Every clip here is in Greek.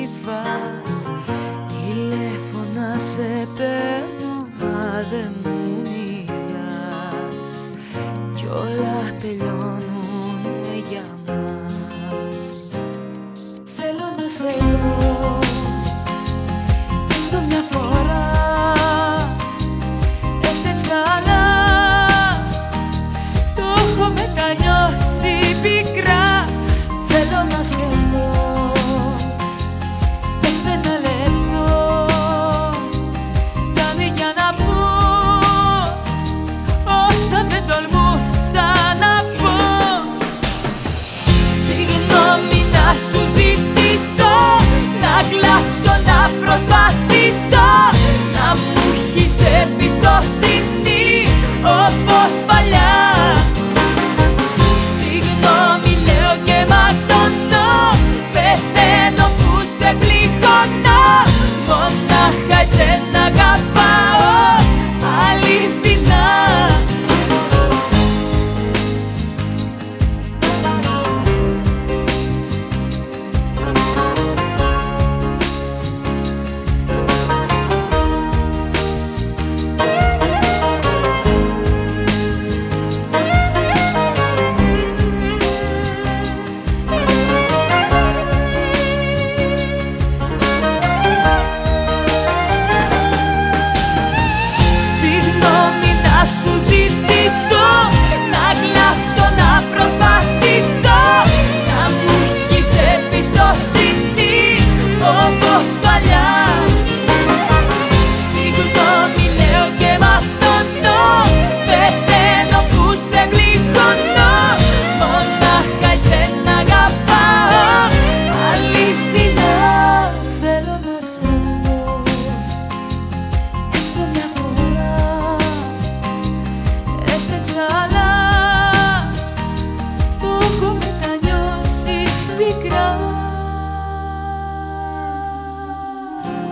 είδα Τηλέφωνα σε παίρνω μα δεν μου μιλάς. Κι όλα τελειώνουν.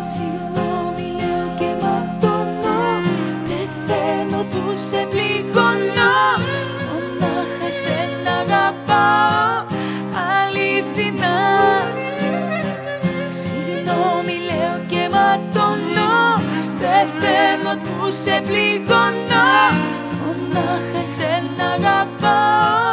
Συγγνώμη λέω και ματώνω Δεν θέλω που σε πληγώνω Μονάχα εσένα αγαπάω. Αληθινά Συγγνώμη λέω και ματώνω Δεν θέλω που σε πληγώνω Μονάχα εσένα αγαπάω.